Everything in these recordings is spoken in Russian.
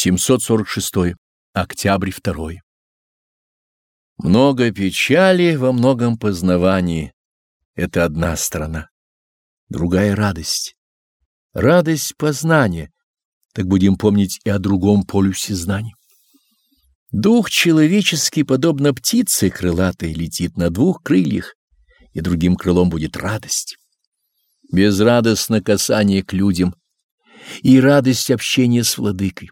746. Октябрь 2. Много печали во многом познавании. Это одна сторона. Другая — радость. Радость познания. Так будем помнить и о другом полюсе знаний. Дух человеческий, подобно птице крылатой, летит на двух крыльях, и другим крылом будет радость. Безрадостно касание к людям и радость общения с владыкой.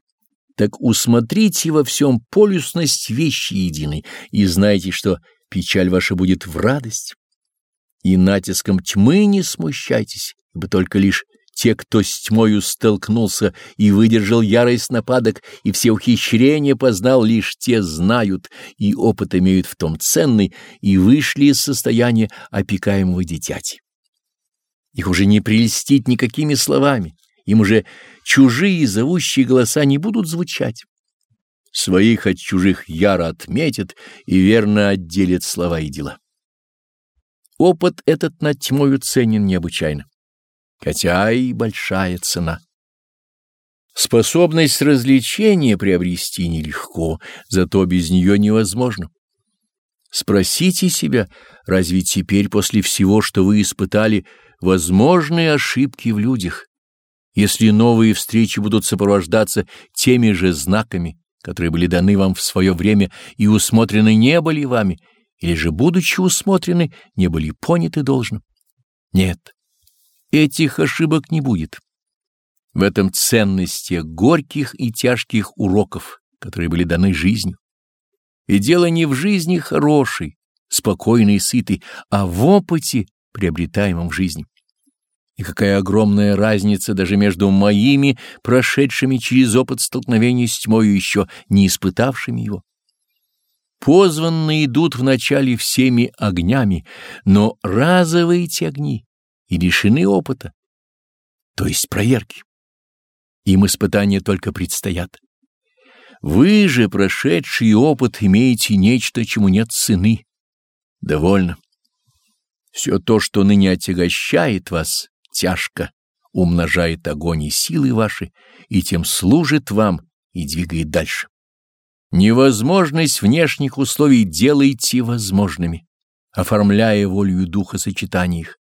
Так усмотрите во всем полюсность вещи единой и знайте, что печаль ваша будет в радость. И натиском тьмы не смущайтесь, ибо только лишь те, кто с тьмою столкнулся и выдержал ярость нападок, и все ухищрения познал, лишь те знают и опыт имеют в том ценный, и вышли из состояния опекаемого дитяти. Их уже не прельстить никакими словами, им уже чужие зовущие голоса не будут звучать. Своих от чужих яро отметят и верно отделят слова и дела. Опыт этот над тьмою ценен необычайно хотя и большая цена. Способность развлечения приобрести нелегко, зато без нее невозможно. Спросите себя, разве теперь после всего, что вы испытали, возможны ошибки в людях, если новые встречи будут сопровождаться теми же знаками, которые были даны вам в свое время и усмотрены не были вами, или же, будучи усмотрены, не были поняты должно? Нет. Этих ошибок не будет. В этом ценности горьких и тяжких уроков, которые были даны жизнью. И дело не в жизни хорошей, спокойной и сытой, а в опыте, приобретаемом в жизни. И какая огромная разница даже между моими, прошедшими через опыт столкновения с тьмою, еще не испытавшими его. Позванные идут вначале всеми огнями, но разовые эти огни и лишены опыта, то есть проверки. Им испытания только предстоят. Вы же, прошедший опыт, имеете нечто, чему нет цены. Довольно. Все то, что ныне отягощает вас, тяжко, умножает огонь и силы ваши, и тем служит вам и двигает дальше. Невозможность внешних условий делайте возможными, оформляя волю духа сочетания их.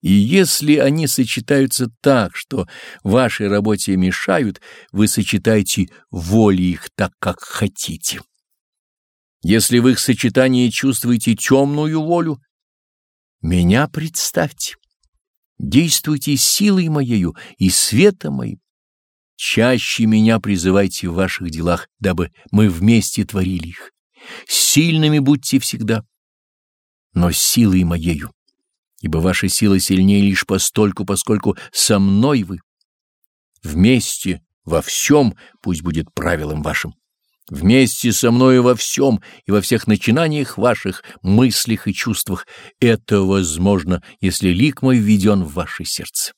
И если они сочетаются так, что вашей работе мешают, вы сочетайте воли их так, как хотите. Если в их сочетании чувствуете темную волю, меня представьте. Действуйте силой моею и светом моим. Чаще меня призывайте в ваших делах, дабы мы вместе творили их. Сильными будьте всегда, но силой моею ибо ваша сила сильнее лишь постольку, поскольку со мной вы. Вместе во всем пусть будет правилом вашим. Вместе со мною во всем и во всех начинаниях ваших, мыслях и чувствах это возможно, если лик мой введен в ваше сердце.